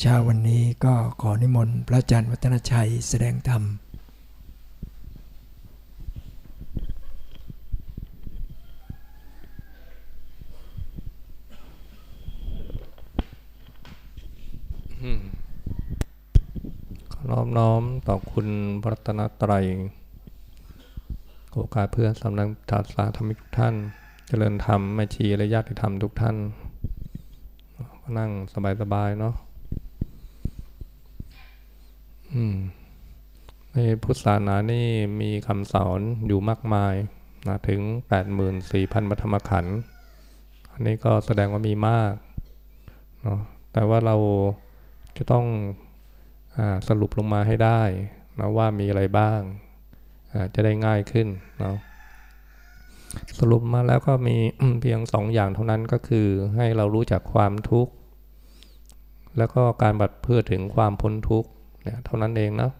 เช้าวันนี้ก็ขอนิมนต์พระอาจารย์วัฒนชัยแสดงธรรมขอน้อมน้อมต่อคุณพระรัตนตรัยโอกาสเพื่อนสำนักศาสนาธรรมิกทุกท่าน เจริญธรรมแม่ชีและญาติธรรมทุกท่าน ก็นั่งสบายๆเนาะ ในพุทธศาสนานี่มีคำสอนอยู่มากมายนะถึง 84,000มัธรรมขันธ์อันนี้ก็แสดงว่ามีมากเนาะแต่ว่าเราจะต้องอสรุปลงมาให้ได้นะว่ามีอะไรบ้างจะได้ง่ายขึ้นเนาะสรุปมาแล้วก็มีเพียงสองอย่างเท่านั้นก็คือให้เรารู้จักความทุกข์ แล้วก็การบัดเพื่อถึงความพ้นทุกข์ เนี่ยเท่านั้นเองนะ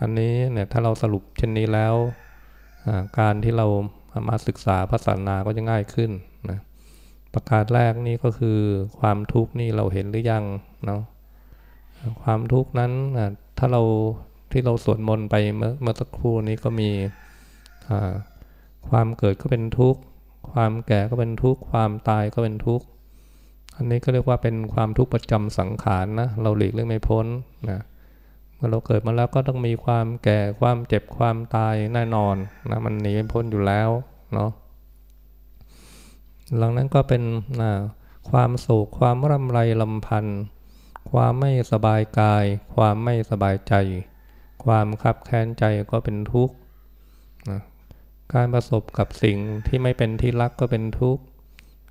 อันนี้เนี่ยถ้าเราสรุปเช่นนี้แล้วการที่เรามาศึกษาพระศาสนาก็จะง่ายขึ้นนะประการแรกนี่ก็คือความทุกข์นี่เราเห็นหรือยังเนาะความทุกข์นั้นถ้าเราที่เราสวดมนต์ไปเมื่อเมื่อสักครู่นี้ก็มีความเกิดก็เป็นทุกข์ ความแก่ก็เป็นทุกข์ ความตายก็เป็นทุกข์ อันนี้ก็เรียกว่าเป็นความทุกข์ประจำสังขารนะ เราหลีกเลี่ยงไม่พ้นนะ เมื่อเราเกิดมาแล้วก็ต้องมีความแก่ความเจ็บความตายแน่นอนนะมันหนีไม่พ้นอยู่แล้วเนาะ หลังนั้นก็เป็นนะความโศกความรำไรลำพันธ์ความไม่สบายกาย ความไม่สบายใจ ความขับแค้นใจก็เป็นทุกข์นะการประสบกับสิ่งที่ไม่เป็นที่รักก็เป็นทุกข์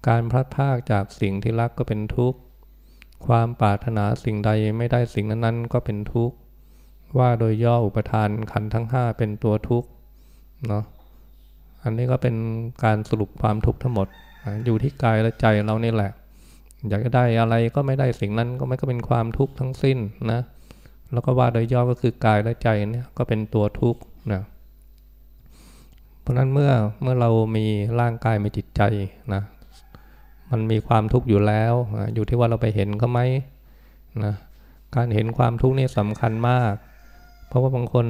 การพลัดพากจากสิ่งที่รักก็เป็นทุกข์ ความปรารถนาสิ่งใดไม่ได้สิ่งนั้นๆ ก็เป็นทุกข์ ว่าโดยย่ออุปทานขันทั้งห้าเป็นตัวทุกข์เนาะ อันนี้ก็เป็นการสรุปความทุกข์ทั้งหมด อยู่ที่กายและใจเรานี่แหละ อยากจะได้อะไรก็ไม่ได้สิ่งนั้นก็ไม่ก็เป็นความทุกข์ทั้งสิ้นนะ แล้วก็ว่าโดยย่อก็คือกายและใจเนี่ยก็เป็นตัวทุกข์นะราะนั้นเมื่อเมื่อเรามีร่างกายมีจิตใจนะ มันมีความทุกข์อยู่แล้ว อยู่ที่ว่าเราไปเห็นเขาไหมนะการเห็นความทุกข์นี่สำคัญมาก เพราะว่าบางคน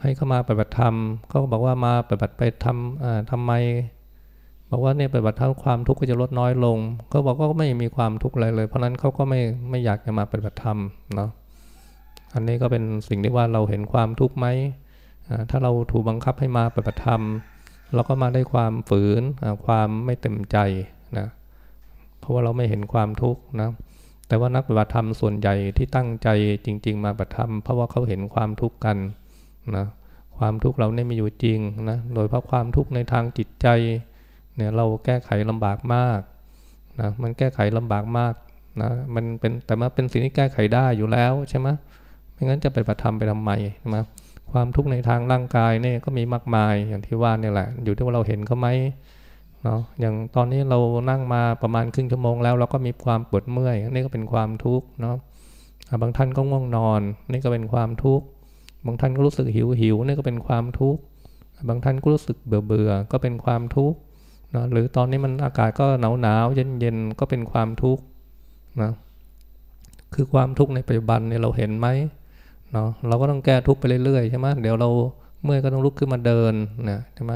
ให้เข้ามาปฏิบัติธรรมเขาก็บอกว่ามาปฏิบัติไปทำทำไม บอกว่าเนี่ยปฏิบัติธรรมความทุกข์ก็จะลดน้อยลง ก็บอกว่าไม่มีความทุกข์อะไรเลย เพราะนั้นเขาก็ไม่ไม่อยากจะมาปฏิบัติธรรมเนาะอันนี้ก็เป็นสิ่งที่ว่าเราเห็นความทุกข์ไหมถ้าเราถูกบังคับให้มาปฏิบัติธรรม เราก็มาได้ความฝืนความไม่เต็มใจนะเพราะว่าเราไม่เห็นความทุกข์นะแต่ว่านักปฏิบัติธรรมส่วนใหญ่ที่ตั้งใจจริง ๆ มาปฏิบัติธรรมเพราะว่าเขาเห็นความทุกข์กันนะความทุกข์เราเนี่ยมีอยู่จริงนะโดยเพราะความทุกข์ในทางจิตใจเนี่ยเราแก้ไขลำบากมากนะมันแก้ไขลำบากมากนะมันเป็นแต่มาเป็นสิ่งที่แก้ไขได้อยู่แล้วใช่ไหมไม่งั้นจะไปปฏิบัติธรรมไปทำไมใช่ไหม ความทุกข์ในทางร่างกายเนี่ยก็มีมากมายอย่างที่ว่านี่แหละ อยู่ที่ว่าเราเห็นเขาไหมเนาะอย่างตอนนี้เรานั่งมาประมาณครึ่งชั่วโมงแล้วเราก็มีความปวดเมื่อยนี่ก็เป็นความทุกข์เนาะบางท่านก็ง่วงนอน นี่ก็เป็นความทุกข์บางท่านก็รู้สึกหิวหิวนี่ก็เป็นความทุกข์บางท่านก็รู้สึกเบื่อเบื่อก็เป็นความทุกข์เนาะหรือตอนนี้มันอากาศก็หนาวหนาวเย็นเย็นก็เป็นความทุกข์นะคือความทุกข์ในปัจจุบันเนี่ยเราเห็นไหม เนาะเราก็ต้องแก้ทุกข์ไปเรื่อยๆใช่ไหมเดี๋ยวเราเมื่อยก็ต้องลุกขึ้นมาเดินนะใช่ไหม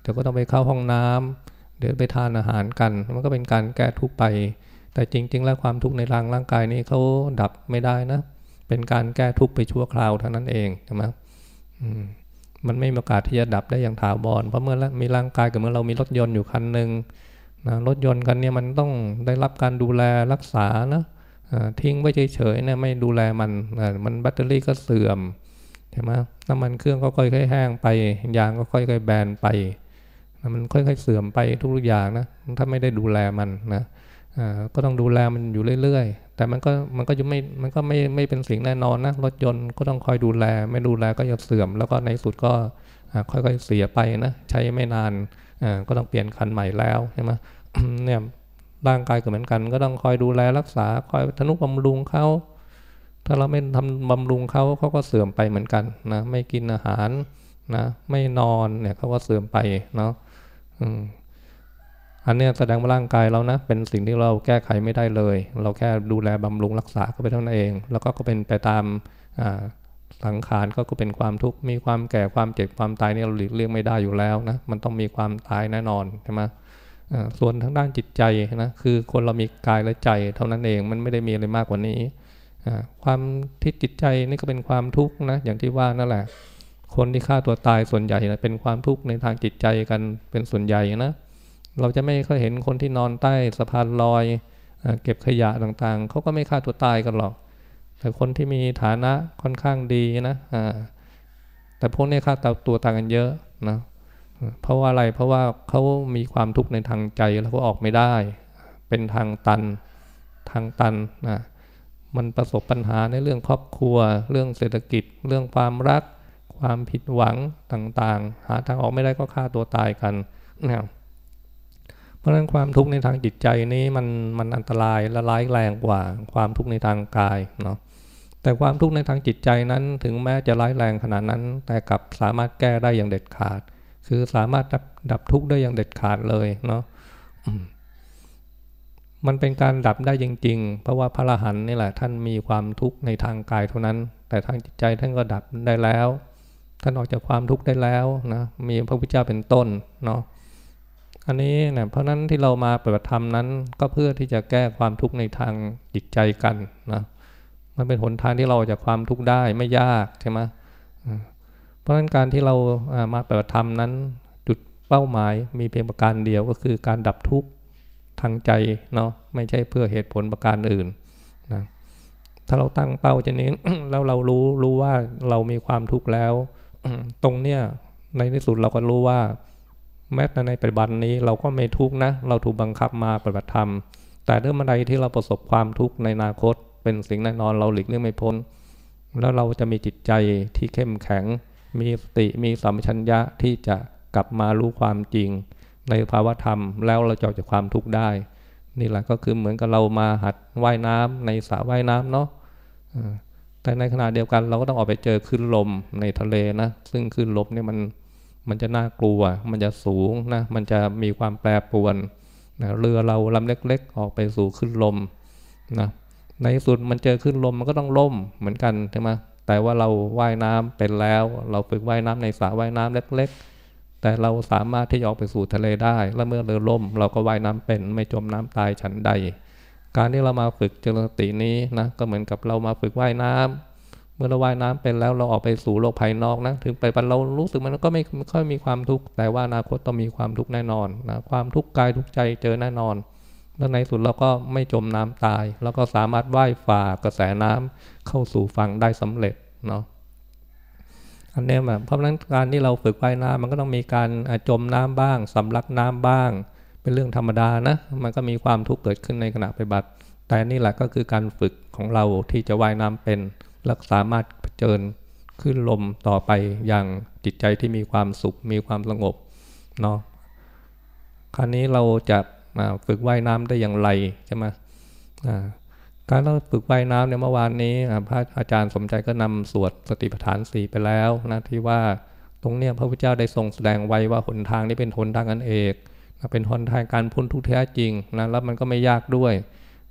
เดี๋ยวก็ต้องไปเข้าห้องน้ำเดี๋ยวไปทานอาหารกัน มันก็เป็นการแก้ทุกข์ไป แต่จริง ๆ แล้วความทุกข์ในร่างร่างกายนี้เขาดับไม่ได้นะ เป็นการแก้ทุกข์ไปชั่วคราวเท่านั้นเองใช่ไหมมันไม่มีโอกาสที่จะดับได้อย่างถาวร เพราะเมื่อมีร่างกายกับเมื่อเรามีรถยนต์อยู่คันหนึ่งนะรถยนต์คันนี้มันต้องได้รับการดูแลรักษานะ ทิ้งไว้เฉยๆเนี่ยไม่ดูแลมันมันแบตเตอรี่ก็เสื่อมใช่ไหมน้ำมันเครื่องก็ค่อยๆแห้งไป ยางก็ค่อยๆแบนไป มันค่อยๆเสื่อมไปทุกอย่างนะถ้าไม่ได้ดูแลมันนะก็ต้องดูแลมันอยู่เรื่อยๆ แต่มันก็มันก็จะไม่มันก็ไม่ไม่เป็นสิ่งแน่นอนนะรถยนต์ก็ต้องคอยดูแล ไม่ดูแลก็จะเสื่อม แล้วก็ในสุดก็ค่อยๆเสียไปนะใช้ไม่นานก็ต้องเปลี่ยนคันใหม่แล้วใช่ไหมเนี่ย ร่างกายก็เหมือนกัน ก็ต้องคอยดูแลรักษาคอยทนุบำรุงเขาถ้าเราไม่ทำบำรุงเขาเขาก็เสื่อมไปเหมือนกันนะไม่กินอาหารนะไม่นอนเนี่ยเขาก็เสื่อมไปเนาะอันนี้แสดงว่าร่างกายเรานะเป็นสิ่งที่เราแก้ไขไม่ได้เลย เราแค่ดูแลบำรุงรักษาก็ไปเท่านั้นเอง แล้วก็ก็เป็นไปตามสังขารก็เป็นความทุกข์มีความแก่ความเจ็บความตายเนี่ยเราหลีกเลี่ยงไม่ได้อยู่แล้วนะมันต้องมีความตายแน่นอนใช่ไหม ส่วนทางด้านจิตใจนะคือคนเรามีกายและใจ เท่านั้นเองมันไม่ได้มีอะไรมากกว่านี้ ความทิศจิตใจนี่ก็เป็นความทุกข์นะอย่างที่ว่านั่นแหละ คนที่ฆ่าตัวตายส่วนใหญ่นะเป็นความทุกข์ในทางจิตใจกันเป็นส่วนใหญ่นะเราจะไม่เคยเห็นคนที่นอนใต้สะพานลอยเก็บขยะต่างๆเขาก็ไม่ฆ่าตัวตายกันหรอก แต่คนที่มีฐานะค่อนข้างดีนะแต่พวกนี้ฆ่าตัวตายกันเยอะนะ เพราะว่าอะไรเพราะว่าเขามีความทุกข์ในทางใจแล้วก็ออกไม่ได้ เป็นทางตันทางตันนะมันประสบปัญหาในเรื่องครอบครัว เรื่องเศรษฐกิจ เรื่องความรัก ความผิดหวังต่างๆ หาทางออกไม่ได้ก็ฆ่าตัวตายกันนะเพราะฉะนั้นความทุกข์ในทางจิตใจนี้มันมันอันตรายและร้ายแรงกว่าความทุกข์ในทางกายเนาะแต่ความทุกข์ในทางจิตใจนั้นถึงแม้จะร้ายแรงขนาดนั้น แต่กลับสามารถแก้ได้อย่างเด็ดขาด คือสามารถดับดับทุกข์ได้อย่างเด็ดขาดเลยเนาะมันเป็นการดับได้จริง ๆ เพราะว่าพระอรหันต์นี่แหละ ท่านมีความทุกข์ในทางกายเท่านั้น แต่ทางจิตใจท่านก็ดับได้แล้ว ท่านออกจากความทุกข์ได้แล้วนะมีพระพุทธเจ้าเป็นต้นเนาะอันนี้เนะเพราะนั้นที่เรามาปฏิบัติธรรมนั้น ก็เพื่อที่จะแก้ความทุกข์ในทางจิตใจกันนะมันเป็นหนทางที่เราจากความทุกข์ได้ไม่ยากใช่ไหม เพราะฉะนั้นการที่เรามาปฏิบัติธรรมนั้น จุดเป้าหมายมีเพียงประการเดียวก็คือการดับทุกข์ทางใจเนาะไม่ใช่เพื่อเหตุผลประการอื่นนะถ้าเราตั้งเป้าจะนี้แล้วเรารู้รู้ว่าเรามีความทุกข์แล้ว ตรงเนี้ยในที่สุดเราก็รู้ว่า แม้แต่ในปัจจุบันนี้เราก็ไม่ทุกข์นะ เราถูกบังคับมาปฏิบัติธรรม แต่เรื่องอะไรที่เราประสบความทุกข์ในอนาคต เป็นสิ่งแน่นอนเราหลีกเลี่ยงไม่พ้น แล้วเราจะมีจิตใจที่เข้มแข็ง มีสติมีสัมชัญญะที่จะกลับมารู้ความจริง ในภาวะธรรมแล้วเราจะออกจากความทุกข์ได้ นี่แหละก็คือเหมือนกับเรามาหัดว่ายน้ำในสระว่ายน้ำเนาะแต่ในขณะเดียวกันเราก็ต้องออกไปเจอคลื่นลมในทะเลนะ ซึ่งคลื่นลมเนี่ยมันมันจะน่ากลัว มันจะสูงนะ มันจะมีความแปรปรวนนะเรือเราลำเล็ก ๆ ออกไปสู่คลื่นลมนะในสุดมันเจอคลื่นลมมันก็ต้องล่มเหมือนกันใช่ไหม แต่ว่าเราว่ายน้ำเป็นแล้ว เราฝึกว่ายน้ำในสระว่ายน้ำเล็ก ๆ แต่เราสามารถที่จะออกไปสู่ทะเลได้ และเมื่อเรือล่ม เราก็ว่ายน้ำเป็นไม่จมน้ำตายฉันใด การที่เรามาฝึกเจริญสตินี้นะก็เหมือนกับเรามาฝึกว่ายน้ำเมื่อเราว่ายน้ำเป็นแล้วเราออกไปสู่โลกภายนอกนะถึงไปปันเรารู้สึกมันก็ไม่ค่อยมีความทุกข์แต่ว่าอนาคตต้องมีความทุกข์แน่นอนนะความทุกข์กายทุกใจเจอแน่นอนแล้วในสุดเราก็ไม่จมน้ำตาย แล้วก็สามารถว่ายฝ่ากระแสน้ำ เข้าสู่ฝั่งได้สำเร็จเนาะอันนี้แบบเพราะฉะนั้นการที่เราฝึกว่ายน้ำมันก็ต้องมีการจมน้ำบ้างสำลักน้ำบ้าง เป็นเรื่องธรรมดานะมันก็มีความทุกข์เกิดขึ้นในขณะปฏิบัติ แต่นี่แหละก็คือการฝึกของเราที่จะว่ายน้ำเป็นและสามารถเจริญขึ้นลมต่อไปอย่างจิตใจที่มีความสุขมีความสงบเนาะคราวนี้เราจะฝึกว่ายน้ำได้อย่างไรใช่ไหม การเราฝึกว่ายน้ำเนี่ยเมื่อวานนี้พระอาจารย์สมใจก็นำสวดสติปัฏฐานสี่ไปแล้วนะที่ว่าตรงเนี้ยพระพุทธเจ้าได้ทรงแสดงไว้ว่าหนทางนี้เป็นหนทางอันเอกเป็นหนทางการพ้นทุกข์แท้จริงนะแล้วมันก็ไม่ยากด้วย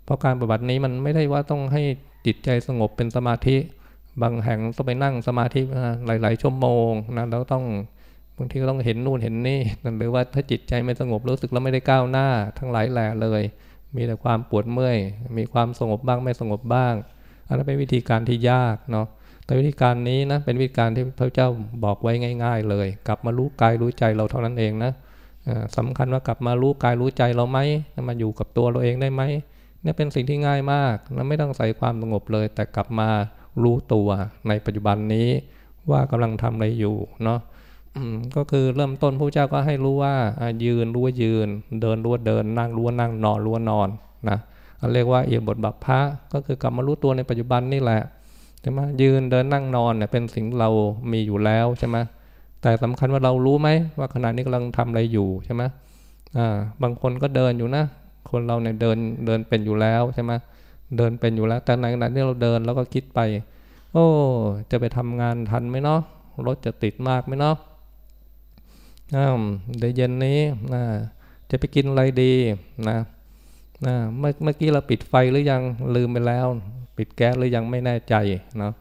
เพราะการปฏิบัตินี้มันไม่ได้ว่าต้องให้จิตใจสงบเป็นสมาธิ บางแห่งต้องไปนั่งสมาธิหลาย ๆ ชั่วโมงนะแล้วต้องบางทีก็ต้องเห็นนู่นเห็นนี่หรือว่าถ้าจิตใจไม่สงบรู้สึกแล้วไม่ได้ก้าวหน้าทั้งหลายแหล่เลย มีแต่ความปวดเมื่อย มีความสงบบ้างไม่สงบบ้าง อันนั้นเป็นวิธีการที่ยากเนาะ แต่วิธีการนี้นะเป็นวิธีการที่พระเจ้าบอกไว้ง่าย ๆ เลย กลับมารู้กายรู้ใจเราเท่านั้นเองนะสำคัญว่ากลับมารู้กายรู้ใจเราไหมมาอยู่กับตัวเราเองได้ไหมเนี่ยเป็นสิ่งที่ง่ายมากเราไม่ต้องใส่ความสงบเลย แต่กลับมารู้ตัวในปัจจุบันนี้ว่ากำลังทำอะไรอยู่เนาะ ก็คือเริ่มต้นพระเจ้าก็ให้รู้ว่ายืนรู้ว่ายืน เดินรู้ว่าเดิน นั่งรู้ว่านั่งนอนรู้ว่านอนนะเรียกว่าเอียบทบัพพระก็คือกลับมารู้ตัวในปัจจุบันนี่แหละใช่ไหมยืนเดินนั่งนอนเนี่ยเป็นสิ่งเรามีอยู่แล้วใช่ไหมแต่สำคัญว่าเรารู้ไหมว่าขณะนี้กำลังทำอะไรอยู่ใช่ไหมอ่าบางคนก็เดินอยู่นะ คนเราเนี่ยเดินเดินเป็นอยู่แล้วใช่ไหมเดินเป็นอยู่แล้ว แต่ในขณะที่เราเดินแล้วก็คิดไป โอ้ จะไปทำงานทันไหมเนาะรถจะติดมากไหมเนาะ เดี๋ยวเย็นนี้จะไปกินอะไรดีนะนะเมื่อเมื่อกี้เราปิดไฟหรือยังลืมไปแล้ว ปิดแก๊สหรือยังไม่แน่ใจเนาะ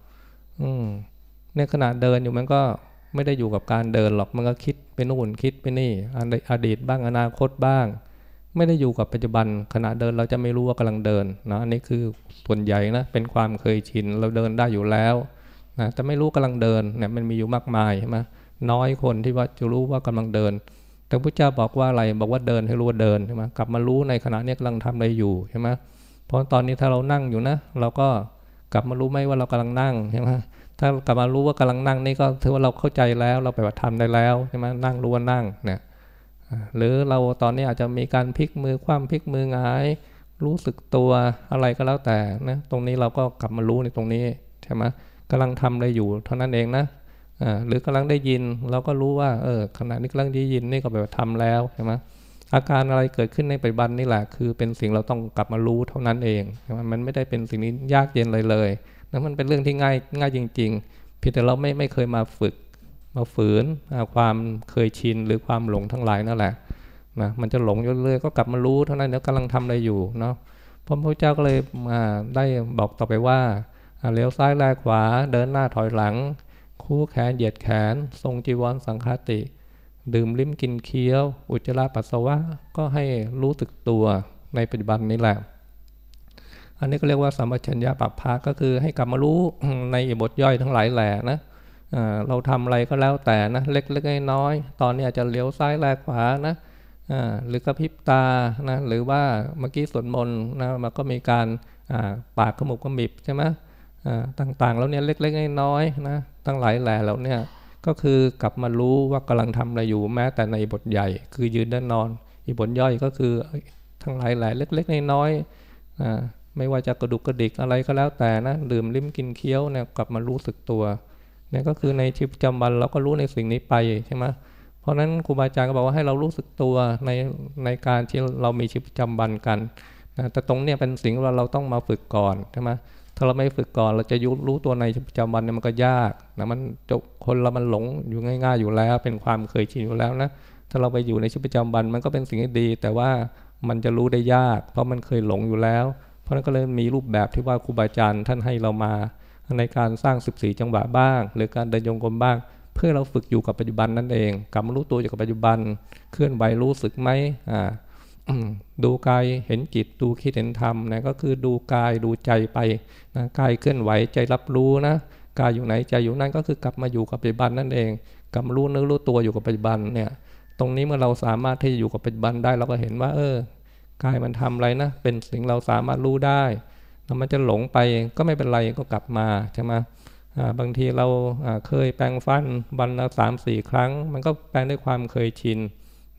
อืมเนี่ยขณะเดินอยู่มันก็ไม่ได้อยู่กับการเดินหรอกมันก็คิดไปนู่นคิดไปนี่อดีตบ้างอนาคตบ้าง ไม่ได้อยู่กับปัจจุบันขณะเดินเราจะไม่รู้ว่ากำลังเดินนะอันนี้คือส่วนใหญ่นะเป็นความเคยชินเราเดินได้อยู่แล้วนะแต่ไม่รู้กำลังเดินเนี่ยมันมีอยู่มากมายใช่ไหม น้อยคนที่ว่าจะรู้ว่ากำลังเดิน แต่พระเจ้าบอกว่าอะไรบอกว่าเดินให้รู้ว่าเดินใช่ไหมกลับมารู้ในขณะนี้กำลังทำอะไรอยู่ใช่ไหมเพราะตอนนี้ถ้าเรานั่งอยู่นะ เราก็กลับมารู้ไหมว่าเรากำลังนั่งใช่ไหมถ้ากลับมารู้ว่ากำลังนั่งนี่ก็ถือว่าเราเข้าใจแล้วเราไปปฏิธรรมได้แล้วใช่ไหมนั่งรู้ว่านั่งเนี่ยหรือเราตอนนี้อาจจะมีการพลิกมือคว่ำพลิกมือหงาย รู้สึกตัวอะไรก็แล้วแต่นะตรงนี้เราก็กลับมารู้ในตรงนี้ใช่ไหมกำลังทำอะไรอยู่เท่านั้นเองนะ หรือกำลังได้ยินเราก็รู้ว่าเออขณะนี้กำลังได้ยินนี่ก็แบบทำแล้วใช่ไหมอาการอะไรเกิดขึ้นในปัจจุบันนี่แหละคือเป็นสิ่งเราต้องกลับมารู้เท่านั้นเองมันไม่ได้เป็นสิ่งนี้ยากเย็นเลยเลยนะมันเป็นเรื่องที่ง่ายง่ายจริง ๆ เพียงแต่เราไม่ไม่เคยมาฝึกมาฝืนความเคยชินหรือความหลงทั้งหลายนั่นแหละนะมันจะหลงเรื่อยๆก็กลับมารู้เท่านั้นเดี๋ยวกำลังทำอะไรอยู่เนาะพระพุทธเจ้าก็เลยมาได้บอกต่อไปว่าเลี้ยวซ้ายแลขวาเดินหน้าถอยหลัง คู่แขนเหยียดแขน ทรงจีวรสังฆติ ดื่มลิ้มกินเคี้ยว อุจจาระปัสสาวะก็ให้รู้สึกตัวในปัจจุบันนี้แหละ อันนี้ก็เรียกว่าสัมปชัญญะปักพาก็คือให้กลับมารู้ในบทย่อยทั้งหลายแหล่นะเราทำอะไรก็แล้วแต่นะเล็กๆน้อยๆตอนนี้อาจจะเลี้ยวซ้ายแลขวานะหรือกระพริบตานะหรือว่าเมื่อกี้สวดมนต์นะมันก็มีการปากขมุบขมิบใช่ไหม ต่างๆแล้วเนี่ยเล็กๆน้อยๆนะตั้งหลายแหล่แล้วเนี่ยก็คือกลับมารู้ว่ากำลังทำอะไรอยู่แม้แต่ในบทใหญ่ คือยืนด้านอน อีบทย่อยก็คือทั้งหลายแหล่เล็กๆน้อยๆไม่ว่าจะกระดุกกระดิกอะไรก็แล้วแต่นะดื่มลิ้มกินเคี้ยวเนี่ยกลับมารู้สึกตัวเนี่ยก็คือในชีวิตประจำวันเราก็รู้ในสิ่งนี้ไปใช่ไหมเพราะนั้นครูบาอาจารย์ก็บอกว่าให้เรารู้สึกตัวในในการที่เรามีชีวิตประจำวันกันนะแต่ตรงเนี้ยเป็นสิ่งว่าเราต้องมาฝึกก่อนใช่ไหม ถ้าเราไม่ฝึกก่อนเราจะยุรู้ตัวในประจำวันเนี่ยมันก็ยากนะมันจบคนเรามันหลงอยู่ง่าย ๆ อยู่แล้ว เป็นความเคยชินอยู่แล้วนะถ้าเราไปอยู่ในชีวิตประจำวันมันก็เป็นสิ่งที่ดี แต่ว่ามันจะรู้ได้ยาก เพราะมันเคยหลงอยู่แล้ว เพราะนั้นก็เลยมีรูปแบบที่ว่าครูบาอาจารย์ท่านให้เรามาในการสร้าง 14 จังหวะบ้าง หรือการเดินโยงกลมบ้าง เพื่อเราฝึกอยู่กับปัจจุบันนั่นเองกลับมารู้ตัวอยู่กับปัจจุบัน เคลื่อนไหวรู้สึกไหมอ่า ดูกายเห็นจิตดูคิดเห็นธรรมนะก็คือดูกายดูใจไปนะกายเคลื่อนไหวใจรับรู้นะกายอยู่ไหนใจอยู่นั่นก็คือกลับมาอยู่กับปัจจุบันนั่นเองกำรู้นื้อรู้ตัวอยู่กับปัจจุบันเนี่ย ตรงนี้เมื่อเราสามารถที่จะอยู่กับปัจจุบันได้เราก็เห็นว่า เออกายมันทำอะไรนะเป็นสิ่งเราสามารถรู้ได้แล้วมันจะหลงไปก็ไม่เป็นไรก็กลับมาใช่ไหมบางทีเราเคยแปลงฟันวันละสามสี่ครั้ง มันก็แปลงด้วยความเคยชิน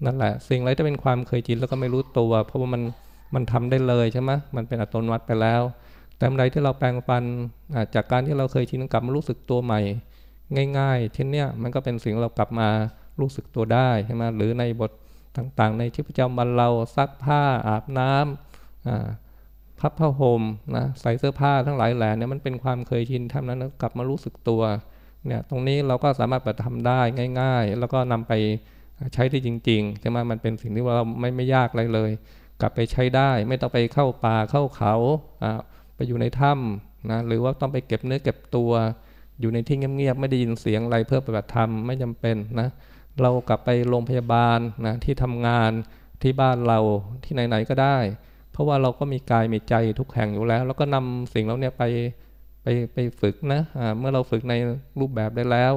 นั่นแหละ สิ่งไรที่เป็นความเคยชินแล้วก็ไม่รู้ตัว เพราะว่ามันมันทำได้เลยใช่ไหมมันเป็นอัตโนมัติไปแล้ว แต่เมื่อไรที่เราแปลงฟันจากการที่เราเคยชินกลับมารู้สึกตัวใหม่ ง่ายๆ เช่นเนี้ยมันก็เป็นสิ่งเรากลับมารู้สึกตัวได้ใช่ไหมหรือในบทต่างๆ ในชีวิตประจำวันเราซักผ้าอาบน้ำพับผ้าห่มนะใส่เสื้อผ้าทั้งหลายแหล่เนี่ยมันเป็นความเคยชินทำนั้นกลับมารู้สึกตัวเนี่ยตรงนี้เราก็สามารถปฏิทำได้ง่าย ๆ แล้วก็นำไป ใช้ได้จริงๆใช่ไหมมันเป็นสิ่งที่เราไม่ไม่ยากอะไรเลย กลับไปใช้ได้ ไม่ต้องไปเข้าป่าเข้าเขาไปอยู่ในถ้ำนะหรือว่าต้องไปเก็บเนื้อเก็บตัว อยู่ในที่เงียบๆไม่ได้ยินเสียงอะไรเพื่อปฏิบัติธรรมไม่จำเป็นนะเรากลับไปโรงพยาบาลนะที่ทำงานที่บ้านเราที่ไหนๆก็ได้ เพราะว่าเราก็มีกายมีใจทุกแห่งอยู่แล้ว แล้วก็นำสิ่งเหล่านี้ไปไปไปฝึกนะะเมื่อเราฝึกในรูปแบบได้แล้ว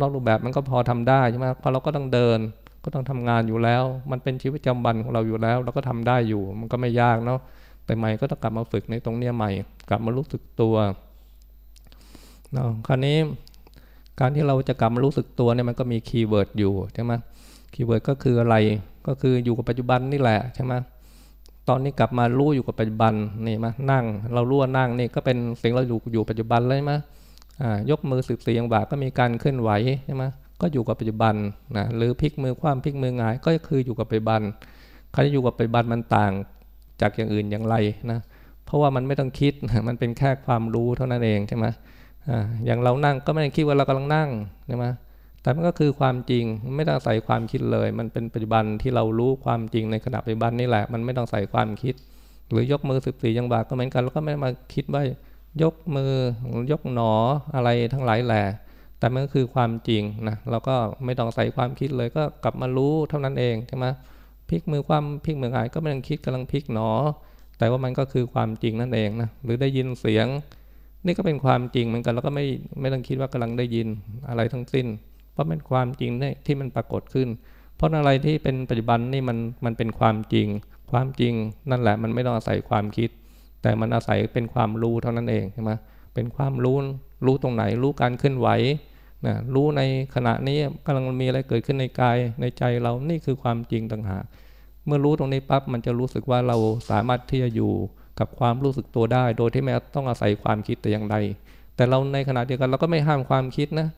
นอกรูปแบบมันก็พอทำได้ใช่ไหมเพราะเราก็ต้องเดิน ก็ต้องทำงานอยู่แล้ว มันเป็นชีวิตประจำวันของเราอยู่แล้ว เราก็ทำได้อยู่ มันก็ไม่ยากเนาะแต่ใหม่ก็ต้องกลับมาฝึกในตรงเนี้ยใหม่ กลับมารู้สึกตัวเนาะคราวนี้การที่เราจะกลับมารู้สึกตัวเนี่ยมันก็มี keyword อยู่ใช่ไหม keyword ก็คืออะไรก็คืออยู่กับปัจจุบันนี่แหละใช่ไหมตอนนี้กลับมารู้อยู่กับปัจจุบันนี่มานั่ง เรารู้ว่านั่งนี่ก็เป็นสิ่งเราอยู่อยู่ปัจจุบันเลยไหมอ่ายกมือสิบสี่จังหวะก็มีการเคลื่อนไหวใช่ไหม ก็อยู่กับปัจจุบันนะหรือพลิกมือคว่ำพลิกมือหงายก็คืออยู่กับปัจจุบันคารอยู่กับปัจจุบันมันต่างจากอย่างอื่นอย่างไรนะเพราะว่ามันไม่ต้องคิดมันเป็นแค่ความรู้เท่านั้นเองใช่ไหมอ่าอย่างเรานั่งก็ไม่ได้คิดว่าเรากำลังนั่งใช่ไหมแต่มันก็คือความจริงไม่ต้องใส่ความคิดเลย มันเป็นปัจจุบันที่เรารู้ความจริงในขณะปัจจุบันนี่แหละ มันไม่ต้องใส่ความคิด หรือยกมือสิบสี่ยังบาก็เหมือนกันแล้วก็ไม่มาคิดว่ายกมือยกหนออะไรทั้งหลายแหละ แต่มันก็คือความจริงนะเราก็ไม่ต้องใส่ความคิดเลยก็กลับมารู้เท่านั้นเองใช่ไหมพลิกมือความพลิกมือหายก็ไม่ต้องคิดกำลังพลิกหนอ แต่ว่ามันก็คือความจริงนั่นเองนะหรือได้ยินเสียง นี่ก็เป็นความจริงเหมือนกันแล้วก็ไม่ไม่ต้องคิดว่ากำลังได้ยินอะไรทั้งสิ้น เพราะเป็นความจริงที่มันปรากฏขึ้น เพราะอะไรที่เป็นปัจจุบันนี่มันมันเป็นความจริง ความจริงนั่นแหละมันไม่ต้องอาศัยความคิด แต่มันอาศัยเป็นความรู้เท่านั้นเองใช่ไหม เป็นความรู้รู้ตรงไหน รู้การเคลื่อนไหวนะรู้ในขณะนี้กำลังมีอะไรเกิดขึ้นในกายในใจเรานี่คือความจริงต่างหากเมื่อรู้ตรงนี้ปั๊บมันจะรู้สึกว่าเราสามารถที่จะอยู่กับความรู้สึกตัวได้ โดยที่ไม่ต้องอาศัยความคิดแต่อย่างใด แต่เราในขณะเดียวกันเราก็ไม่ห้ามความคิดนะ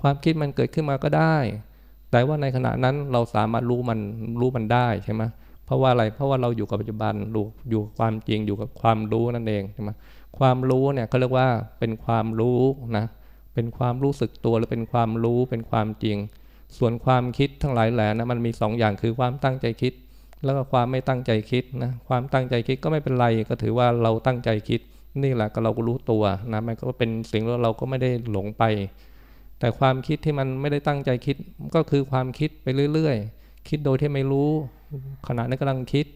ความคิดมันเกิดขึ้นมาก็ได้ แต่ว่าในขณะนั้นเราสามารถรู้มันรู้มันได้ใช่ไหมเพราะว่าอะไรเพราะว่าเราอยู่กับปัจจุบันรู้อยู่ความจริงอยู่กับความรู้นั่นเองใช่ไหม ความรู้เนี่ยเขาเรียกว่าเป็นความรู้นะเป็นความรู้สึกตัวหรือเป็นความรู้เป็นความจริง ส่วนความคิดทั้งหลายแหล่นะมันมี2ออย่างคือความตั้งใจคิด แล้วก็ความไม่ตั้งใจคิดนะความตั้งใจคิดก็ไม่เป็นไรก็ถือว่าเราตั้งใจคิด นี่แหละก็เราก็รู้ตัวนะมันก็เป็นสิ่งที่เราก็ไม่ได้หลงไป แต่ความคิดที่มันไม่ได้ตั้งใจคิดก็คือความคิดไปเรื่อย ๆ คิดโดยที่ไม่รู้ขณะนั้นกำลังคิด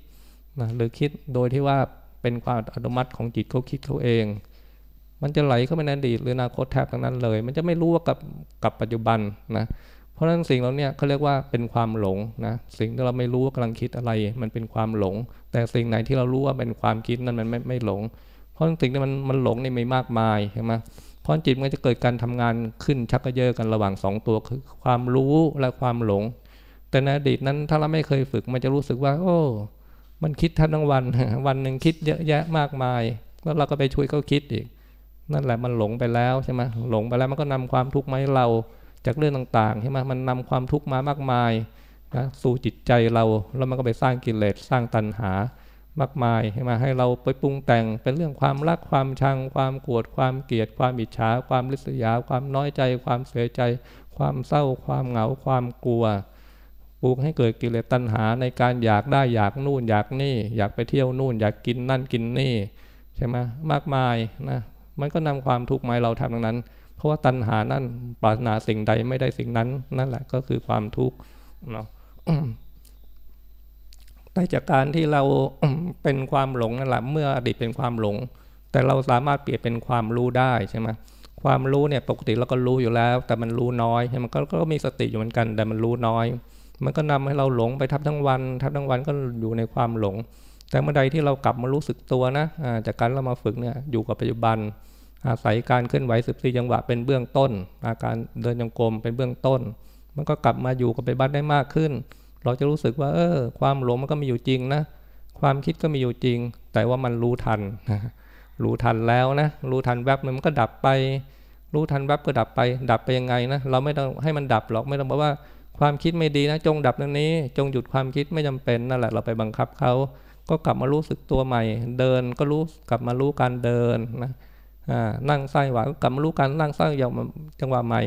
นะหรือคิดโดยที่ว่า เป็นความอัตโนมัติของจิตเขาคิดเขาเอง มันจะไหลเข้าไปในอดีตหรืออนาคตแทบทั้งนั้นเลย มันจะไม่รู้ว่ากับกับปัจจุบันนะเพราะฉะนั้นสิ่งเราเนี่ยเขาเรียกว่าเป็นความหลงนะสิ่งที่เราไม่รู้ว่ากำลังคิดอะไร มันเป็นความหลง แต่สิ่งไหนที่เรารู้ว่าเป็นความคิดนั้นมันไม่ไม่หลง เพราะสิ่งที่มันมันหลงนี่ไม่มากมายใช่ไหมเพราะจิตมันจะเกิดการทำงานขึ้นชักกระเยอะกันระหว่างสองตัวคือความรู้และความหลง แต่ในอดีตนั้นถ้าเราไม่เคยฝึกมันจะรู้สึกว่า โอ้ มันคิดทั้งวัน วันหนึ่งคิดเยอะแยะมากมาย แล้วเราก็ไปช่วยเขาคิดอีก นั่นแหละมันหลงไปแล้วใช่ไหมหลงไปแล้วมันก็นำความทุกข์มาให้เราจากเรื่องต่างๆใช่ไหมมันนำความทุกข์มามากมายนะสู่จิตใจเรา แล้วมันก็ไปสร้างกิเลสสร้างตัณหามากมายใช่ไหมให้เราไปปรุงแต่งเป็นเรื่องความรักความชัง ความโกรธความเกลียด ความอิจฉา ความริษยา ความน้อยใจ ความเสียใจ ความเศร้า ความเหงา ความกลัว ปลูกให้เกิดกิเลสตัณหาในการอยากได้อยากนู่นอยากนี่ อยากไปเที่ยวนู่น อยากกินนั่นกินนี่ใช่ไหมมากมายนะมันก็นำความทุกข์มาให้เราทำดังนั้น เพราะว่าตัณหานั่นปรารถนาสิ่งใดไม่ได้สิ่งนั้น นั่นแหละก็คือความทุกข์เนาะแต่จากการที่เราเป็นความหลงนั่นแหละเมื่ออดีตเป็นความหลง แต่เราสามารถเปลี่ยนเป็นความรู้ได้ใช่ไหมความรู้เนี่ยปกติเราก็รู้อยู่แล้ว แต่มันรู้น้อยใช่ไหมก็ก็มีสติอยู่เหมือนกัน แต่มันรู้น้อย มันก็นำให้เราหลงไปทับทั้งวัน ทับทั้งวันก็อยู่ในความหลง แต่เมื่อใดที่เรากลับมารู้สึกตัวนะจากการเรามาฝึกเนี่ยอยู่กับปัจจุบัน อาศัยการเคลื่อนไหวสิบสี่จังหวะเป็นเบื้องต้น อาการเดินจงกรมเป็นเบื้องต้น มันก็กลับมาอยู่กับไปบ้านได้มากขึ้น เราจะรู้สึกว่า เออ ความหลงมันก็มีอยู่จริงนะ ความคิดก็มีอยู่จริง แต่ว่ามันรู้ทัน รู้ทันแล้วนะ รู้ทันแวบมันก็ดับไป รู้ทันแวบก็ดับไป ดับไปยังไงนะ เราไม่ต้องให้มันดับหรอก ไม่ต้องบอกว่า ความคิดไม่ดีนะจงดับตรงนี้ จงหยุดความคิดไม่จำเป็นนั่นแหละเราไปบังคับเขาก็กลับมารู้สึกตัวใหม่ เดินก็รู้กลับมารู้การเดินนะนั่งไส้หวากลับมารู้การนั่งไส้ยาวจังหวะใหม่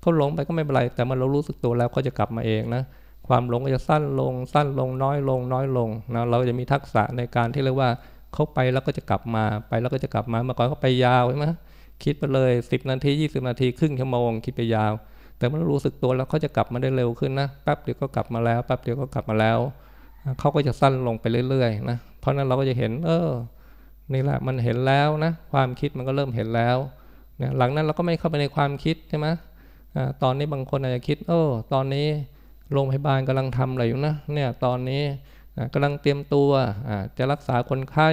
เขาหลงไปก็ไม่เป็นไร แต่มันเรารู้สึกตัวแล้วก็จะกลับมาเองนะความหลงก็จะสั้นลงสั้นลงน้อยลงน้อยลงนะเราจะมีทักษะในการที่เรียกว่าเขาไปแล้วก็จะกลับมาไปแล้วก็จะกลับมาเมื่อก่อนเขาไปยาวใช่ไหมคิดไปเลยสิบนาทียี่สิบนาทีครึ่งชั่วโมงคิดไปยาว แต่มันรู้สึกตัวแล้วเขาจะกลับมาได้เร็วขึ้นนะแป๊บเดียวก็กลับมาแล้วแป๊บเดียวก็กลับมาแล้วเขาก็จะสั้นลงไปเรื่อยๆนะเพราะนั้นเราก็จะเห็น เออนี่แหละมันเห็นแล้วนะ ความคิดมันก็เริ่มเห็นแล้วเนี่ยหลังนั้นเราก็ไม่เข้าไปในความคิดใช่ไหมตอนนี้บางคนอาจจะคิดโอ้ตอนนี้โรงพยาบาลกำลังทำอะไรอยู่นะเนี่ยตอนนี้กำลังเตรียมตัวจะรักษาคนไข้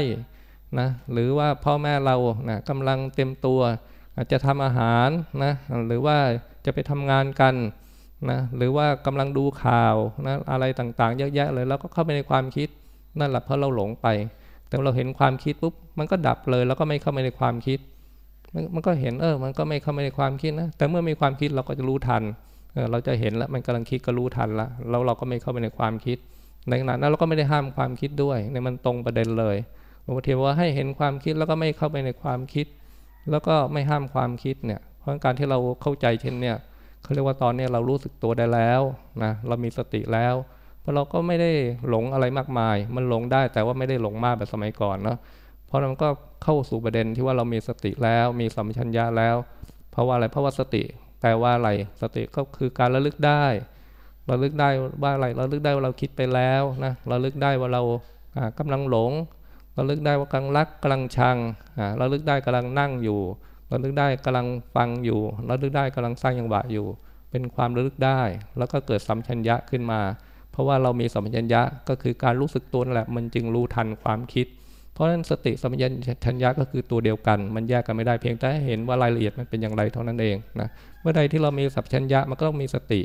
นะหรือว่าพ่อแม่เรานะกำลังเตรียมตัวจะทำอาหารนะหรือว่า จะไปทำงานกันนะหรือว่ากำลังดูข่าวนะอะไรต่างๆ เยอะแยะเลยแล้วก็เข้าไปในความคิดนั่นแหละเพราะเราหลงไป แต่เราเห็นความคิดปุ๊บมันก็ดับเลย แล้วก็ไม่เข้าไปในความคิด มันก็เห็นเออ มันก็ไม่เข้าไปในความคิดนะแต่เมื่อมีความคิดเราก็จะรู้ทันเออเราจะเห็นแล้วมันกำลังคิดก็รู้ทันละแล้วเราก็ไม่เข้าไปในความคิด ในขณะนั้นเราก็ไม่ได้ห้ามความคิดด้วยในมันตรงประเด็นเลยหลวงพ่อเทียว่าให้เห็นความคิดแล้วก็ไม่เข้าไปในความคิด แล้วก็ไม่ห้ามความคิดเนี่ย เพราะการที่เราเข้าใจเช่นเนี่ยเขาเรียกว่าตอนนี้เรารู้สึกตัวได้แล้วนะเรามีสติแล้วเพราะเราก็ไม่ได้หลงอะไรมากมาย มันหลงได้แต่ว่าไม่ได้หลงมากแบบสมัยก่อนเนาะเพราะมันก็เข้าสู่ประเด็นที่ว่าเรามีสติแล้วมีสัมชัญญะแล้ว เพราะว่าอะไรเพราะว่าสติแปลว่าอะไรสติก็คือการระลึกได้เราลึกได้ว่าอะไรเราลึกได้ว่าเราคิดไปแล้วนะเราลึกได้ว่าเรากำลังหลง เราลึกได้ว่ากำลังรักกำลังชังเราลึกได้กำลังนั่งอยู่ ราลึกได้กำลังฟังอยู่ราลึกได้กำลังสร้างยังหวะอยู่ เป็นความระลึกได้ แล้วก็เกิดสัมชัญญะขึ้นมา เพราะว่าเรามีสัมชัญญะก็คือการรู้สึกตัวนั่นแหละมันจึงรู้ทันความคิด เพราะฉะนั้นสติสัมชัญญะก็คือตัวเดียวกัน มันแยกกันไม่ได้เพียงแต่เห็นว่ารายละเอียดมันเป็นอย่างไรเท่านั้นเองนะเมื่อใดที่เรามีสัมชัญญะมันก็ต้องมีสติ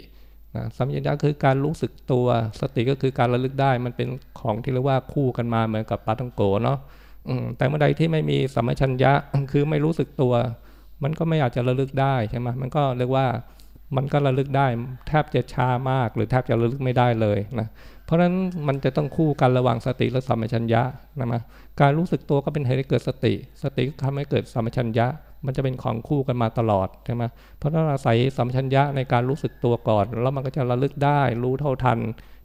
นะสัมชัญญะคือการรู้สึกตัว สติก็คือการระลึกได้มันเป็นของที่เรียกว่าคู่กันมาเหมือนกับปาตังโกเนาะ แต่เมื่อใดที่ไม่มีสัมชัญญะคือไม่รู้สึกตัว มันก็ไม่อาจจะระลึกได้ใช่ไหมมันก็เรียกว่ามันก็ระลึกได้แทบจะช้ามาก หรือแทบจะระลึกไม่ได้เลยนะเพราะฉะนั้นมันจะต้องคู่กันระหว่างสติและสัมชัญญะนะมาการรู้สึกตัวก็เป็นเหตุให้เกิดสติ สติก็ทำให้เกิดสัมชัญญะ มันจะเป็นของคู่กันมาตลอดใช่ไหมเพราะถ้าเราใส่สัมชัญญะในการรู้สึกตัวก่อน แล้วมันก็จะระลึกได้ รู้เท่าทัน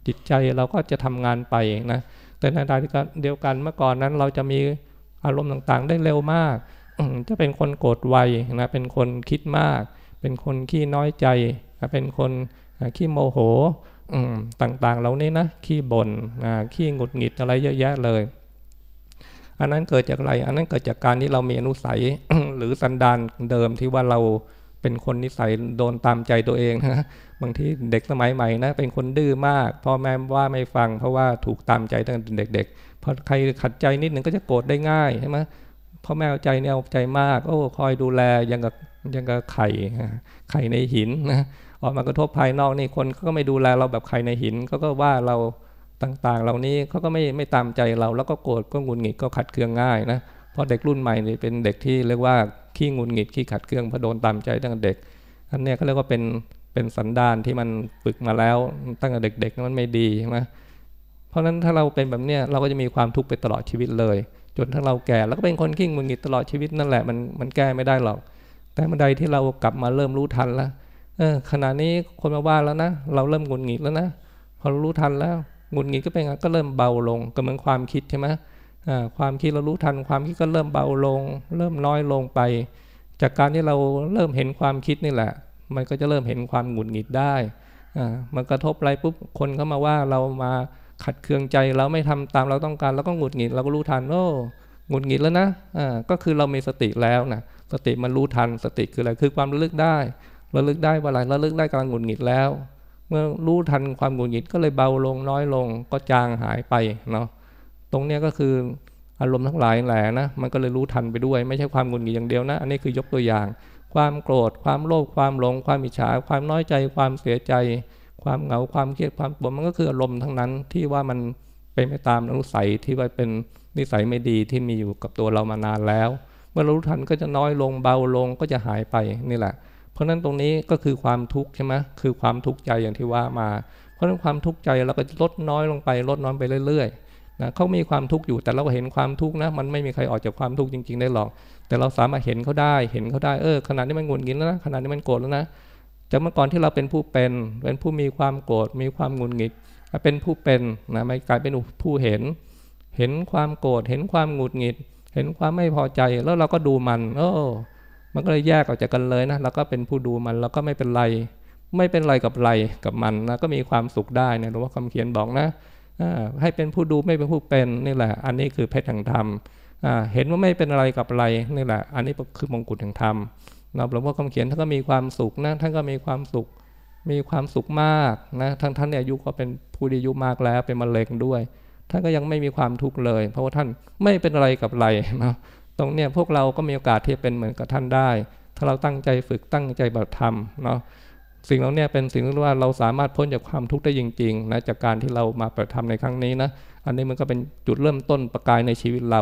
จิตใจเราก็จะทำงานไปนะ แต่ในขณะเดียวกันเมื่อก่อนนั้นเราจะมีอารมณ์ต่างๆ ได้เร็วมาก จะเป็นคนโกรธไวนะเป็นคนคิดมาก เป็นคนขี้น้อยใจ เป็นคนขี้โมโหต่างๆเหล่านี้นะขี้บน่นขี้หงุดหงิดอะไรเยอะแยะเลย อันนั้นเกิดจากอะไร อันนั้นเกิดจากการที่เรามีอนุสัยหรือสันดานเดิมที่ว่าเราเป็นคนนิสัยโดนตามใจตัวเองนะ บางทีเด็กสมัยใหม่นะเป็นคนดื้อมากพ่อแม่ว่าไม่ฟัง เพราะว่าถูกตามใจตั้งแต่เด็กๆพอใครขัดใจนิดหนึ่งก็จะโกรธได้ง่ายใช่ไหมพ่อแม่เอาใจเนี่ยเอาใจมาก โอ้คอยดูแลยังกับยังกับไข่ไข่ในหินนะออกมากระทบภายนอกนี่คนเขาก็ไม่ดูแลเราแบบไข่ในหินเขาก็ว่าเราต่างๆ เหล่านี้เขาก็ไม่ไม่ตามใจเรา แล้วก็โกรธก็งุนหงิดก็ขัดเคืองง่ายนะเพราะเด็กรุ่นใหม่นี่เป็นเด็กที่เรียกว่าขี้งุนหงิดขี้ขัดเคืองเพราะโดนตามใจตั้งแต่เด็กอันนี้เขาเรียกว่าเป็น เป็นสันดานที่มันฝึกมาแล้วตั้งแต่เด็กๆมันไม่ดีใช่ไหมเพราะฉะนั้นถ้าเราเป็นแบบเนี้ยเราก็จะมีความทุกข์ไปตลอดชีวิตเลย จนถ้าเราแก่แล้วก็เป็นคนขี้งุนหงิดตลอดชีวิตนั่นแหละมันมันแก้ไม่ได้หรอก แต่เมื่อใดที่เรากลับมาเริ่มรู้ทันแล้วเออขณะนี้คนมาว่าแล้วนะ เราเริ่มงุนหงิดแล้วนะพอรู้ทันแล้วหงุดหงิดก็เป็นก็เริ่มเบาลงก็เหมือนความคิดใช่ไหมความคิดเรารู้ทันความคิดก็เริ่มเบาลง เริ่มน้อยลงไป จากการที่เราเริ่มเห็นความคิดนี่แหละ มันก็จะเริ่มเห็นความหงุดหงิดได้มันกระทบอะไรปุ๊บคนเข้ามาว่าเรามาขัดเคืองใจเราไม่ทำตามเราต้องการเราก็หงุดหงิดเราก็รู้ทันโอ้หงุดหงิดแล้วนะก็คือเรามีสติแล้วนะสติมันรู้ทันสติคืออะไรคือความระลึกได้ระลึกได้ว่าอะไรระลึกได้กำลังหงุดหงิดแล้ว เมื่อรู้ทันความหงุดหงิดก็เลยเบาลงน้อยลงก็จางหายไปเนาะตรงเนี้ยก็คืออารมณ์ทั้งหลายแหละนะมันก็เลยรู้ทันไปด้วย ไม่ใช่ความหงุดหงิดอย่างเดียวนะ อันนี้คือยกตัวอย่าง ความโกรธ ความโลภความหลง ความอิจฉา ความน้อยใจ ความเสียใจ ความเหงาความเครียดความปวดมันก็คืออารมณ์ทั้งนั้นที่ว่ามันเป็นไปตามนุสัยที่ว่าเป็นนิสัยไม่ดีที่มีอยู่กับตัวเรามานานแล้ว เมื่อรู้ทันก็จะน้อยลงเบาลงก็จะหายไปนี่แหละ เพราะนั้นตรงนี้ก็คือความทุกข์ใช่ไหมคือความทุกข์ใจอย่างที่ว่ามา เพราะนั้นความทุกข์ใจเราก็ลดน้อยลงไปลดน้อยไปเรื่อยๆ นะเขามีความทุกข์อยู่แต่เราเห็นความทุกข์นะ มันไม่มีใครออกจากความทุกข์จริง ๆ ได้หรอก แต่เราสามารถเห็นเขาได้ เห็นเขาได้เออขนาดนี้มันงุนงิดแล้วนะขนาดนี้มันโกรธแล้วนะจากเมื่อก่อนที่เราเป็นผู้เป็นเป็นผู้มีความโกรธมีความงุนงิดเป็นผู้เป็นนะไม่กลายเป็นผู้เห็น เห็นความโกรธเห็นความงุดหงิด เห็นความไม่พอใจแล้วเราก็ดูมันโอ้มันก็เลยแยกออกจากกันเลยนะแล้วก็เป็นผู้ดูมันแล้วก็ไม่เป็นไร ไม่เป็นไรกับไรกับมันนะก็มีความสุขได้นะหรือว่าคำเขียนบอกนะ ให้เป็นผู้ดูไม่เป็นผู้เป็นนี่แหละ อันนี้คือเพชรแห่งธรรมเห็นว่าไม่เป็นอะไรกับอะไรนี่แหละ อันนี้คือมงกุฎแห่งธรรมเราหลวงพ่อคำเขียนท่านก็มีความสุขนะท่านก็มีความสุขมีความสุขมากนะทั้งท่านเนี่ยอายุก็เป็นผู้ดีอายุมากแล้วเป็นมะเร็งด้วย ท่านก็ยังไม่มีความทุกข์เลย เพราะว่าท่านไม่เป็นอะไรกับอะไรนะตรงเนี้ยพวกเราก็มีโอกาสที่จะเป็นเหมือนกับท่านได้ ถ้าเราตั้งใจฝึกตั้งใจบัตรธรรมเนาะ สิ่งเหล่านี้เป็นสิ่งที่ว่าเราสามารถพ้นจากความทุกข์ได้จริงๆนะจากการที่เรามาปฏิธรรมในครั้งนี้นะอันนี้มันก็เป็นจุดเริ่มต้นประกายในชีวิตเรา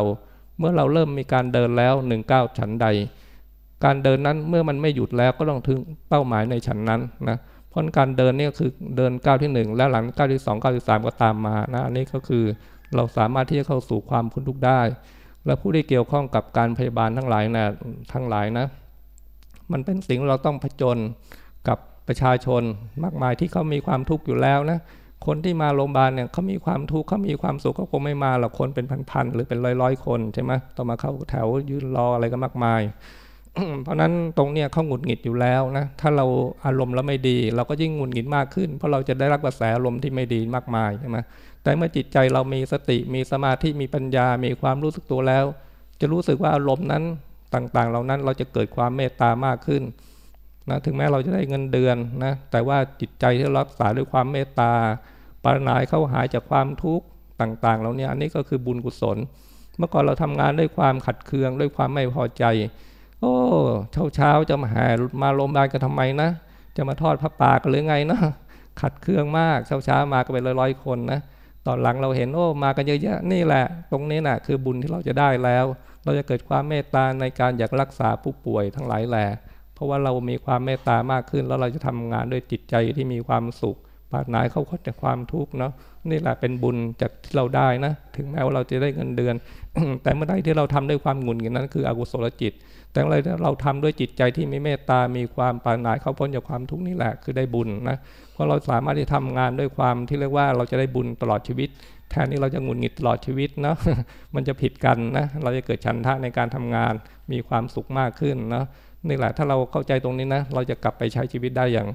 เมื่อเราเริ่มมีการเดินแล้วหนึ่งก้าวฉันใด การเดินนั้นเมื่อมันไม่หยุดแล้วก็ต้องถึงเป้าหมายในฉันนั้นนะเพราะการเดินนี่ก็คือเดินก้าวที่ 1 แล้วหลังก้าวที่2ก้าวที่3ก็ตามมานะอันนี้ก็คือเราสามารถที่จะเข้าสู่ความพ้นทุกข์ได้ และผู้ที่เกี่ยวข้องกับการพยาบาลทั้งหลายนะทั้งหลายนะ มันเป็นสิ่งเราต้องผจญกับ ประชาชนมากมายที่เขามีความทุกข์อยู่แล้วนะคนที่มาโรงพยาบาลเนี่ยเขามีความทุกข์เขามีความสุขเขาคงไม่มาหรอกคนเป็นพันๆหรือเป็นร้อยๆคนใช่ไหมต้องมาเข้าแถวยืนรออะไรก็มากมาย เพราะนั้นตรงเนี้ยเขาหงุดหงิดอยู่แล้วนะถ้าเราอารมณ์แล้วไม่ดี เราก็ยิ่งหงุดหงิดมากขึ้น เพราะเราจะได้รับกระแสอารมณ์ที่ไม่ดีมากมายใช่ไหมแต่เมื่อจิตใจเรามีสติมีสมาธิมีปัญญา มีความรู้สึกตัวแล้ว จะรู้สึกว่าอารมณ์นั้นต่างๆ เหล่านั้นเราจะเกิดความเมตตามากขึ้น นะถึงแม้เราจะได้เงินเดือนนะแต่ว่าจิตใจที่รักษาด้วยความเมตตาปรนายเข้าหายจากความทุกข์ต่างๆเหล่านี้อันนี้ก็คือบุญกุศล เมื่อก่อนเราทำงานด้วยความขัดเคืองด้วยความไม่พอใจ โอ้เช้าเช้าจะมาห่มาโรงพยาบาลกันทำไมนะ จะมาทอดพระปากหรือไงนะขัดเคืองมากเช้าเช้ามาก็เป็นร้อยๆคนนะตอนหลังเราเห็นโอ้มากันเยอะๆนี่แหละ ตรงนี้นะ่ะคือบุญที่เราจะได้แล้ว เราจะเกิดความเมตตาในการอยากรักษาผู้ป่วยทั้งหลายแหละ เพราะว่าเรามีความเมตตามากขึ้น แล้วเราจะทำงานด้วยจิตใจที่มีความสุขปาดนายเขาเขาจากความทุกข์เนาะนี่แหละเป็นบุญจากที่เราได้นะ ถึงแม้ว่าเราจะได้เงินเดือน แต่เมื่อใดที่เราทำด้วยความหงุดหงิดนั้นคืออกุศลจิต แต่เมื่อะไรเราทำด้วยจิตใจที่มีเมตตา มีความปาดนายเขาพ้นจากความทุกข์นี่แหละคือได้บุญนะเพราะเราสามารถที่ทำงานด้วยความที่เรียกว่าเราจะได้บุญตลอดชีวิตแทนที่เราจะหงุดหงิดตลอดชีวิตเนาะมันจะผิดกันนะเราจะเกิดชันทะในการทำงานมีความสุขมากขึ้นเนาะ นี่แหละถ้าเราเข้าใจตรงนี้นะเราจะกลับไปใช้ชีวิตได้อย่าง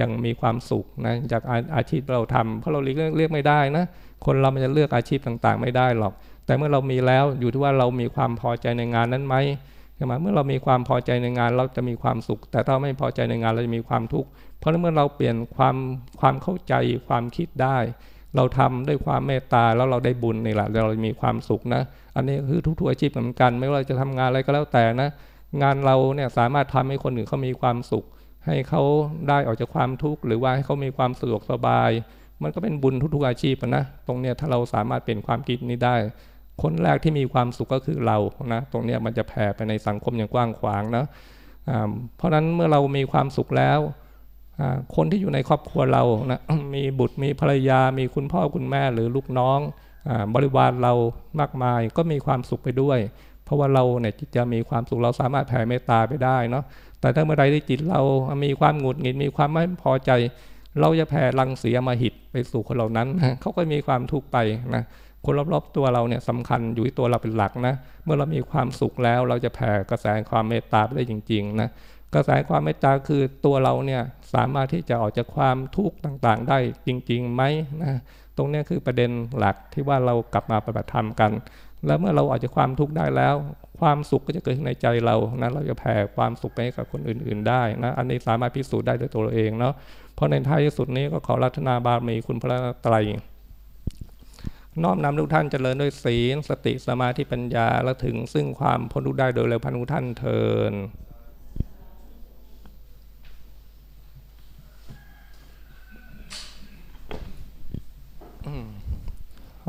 ยังมีความสุขนะจากอาอาชีพเราทำเพราะเราเลือกเลือกไม่ได้นะคนเรามันจะเลือกอาชีพต่างๆ ไม่ได้หรอก แต่เมื่อเรามีแล้วอยู่ที่ว่าเรามีความพอใจในงานนั้นไหมใช่ไหมเมื่อเรามีความพอใจในงานเราจะมีความสุข แต่ถ้าไม่พอใจในงานเราจะมีความทุกข์เพราะเมื่อเราเปลี่ยนความความเข้าใจความคิดได้ เราทำด้วยความเมตตาแล้วเราได้บุญนี่แหละเรามีความสุขนะ อันนี้คือทุกๆอาชีพเหมือนกัน ไม่ว่าจะทำงานอะไรก็แล้วแต่นะ งานเราเนี่ยสามารถทำให้คนอื่นเขามีความสุข ให้เขาได้ออกจากความทุกข์หรือว่าให้เขามีความสะดวกสบาย มันก็เป็นบุญทุกๆอาชีพนะตรงเนี้ยถ้าเราสามารถเป็นความคิดนี้ได้ คนแรกที่มีความสุขก็คือเรานะตรงเนี้ยมันจะแผ่ไปในสังคมอย่างกว้างขวางนะเพราะนั้นเมื่อเรามีความสุขแล้วคนที่อยู่ในครอบครัวเรานะมีบุตรมีภรรยา มีคุณพ่อคุณแม่หรือลูกน้อง บริวารเรามากมายก็มีความสุขไปด้วย ราะว่าเราเนี่ยจะมีความสุขเราสามารถแผ่เมตตาไปได้เนาะแต่ถ้าเมื่อใดที่จิตเรามีความหงุดหงิดมีความไม่พอใจ เราจะแผ่รังเสียมาหิตไปสู่คนเหล่านั้นเขาก็มีความทุกข์ไปนะคนรอบๆตัวเราเนี่ยสำคัญอยู่ที่ตัวเราเป็นหลักนะเมื่อเรามีความสุขแล้ว เราจะแผ่กระแสความเมตตาไปได้จริงๆนะกระแสความเมตตาคือตัวเราเนี่ยสามารถที่จะออกจากความทุกข์ต่างๆ ได้จริงๆไหมนะตรงนี้คือประเด็นหลักที่ว่าเรากลับมาปฏิบัติธรรมกัน แล้วเมื่อเราออกจากความทุกข์ได้แล้ว ความสุขก็จะเกิดขึ้นในใจเรานะเราจะแผ่ความสุขไปให้กับคนอื่น ๆ ได้นะอันนี้สามารถพิสูจน์ได้ด้วยตัวเราเองเนาะเพราะในท้ายที่สุดนี้ก็ขอรัตนาบารมีคุณพระไตรน้อมนำทุกท่านเจริญด้วยศีล สติสมาธิปัญญาและถึงซึ่งความพ้นทุกข์ได้โดยเร็วพันทุกท่านเทิน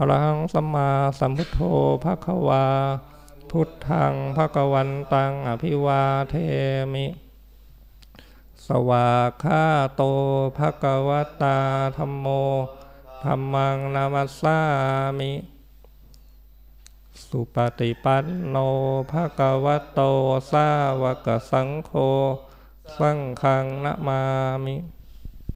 อรหังสัมมาสัมพุทโธภะคะวา พุทธังภกวันตังอภิวาเทมิ สวาคาโตภกวตาธรรมโมธรรมังนามัสสามิ สุปฏิปันโนภกวโตสาวกสังโฆ สังฆังนามามิ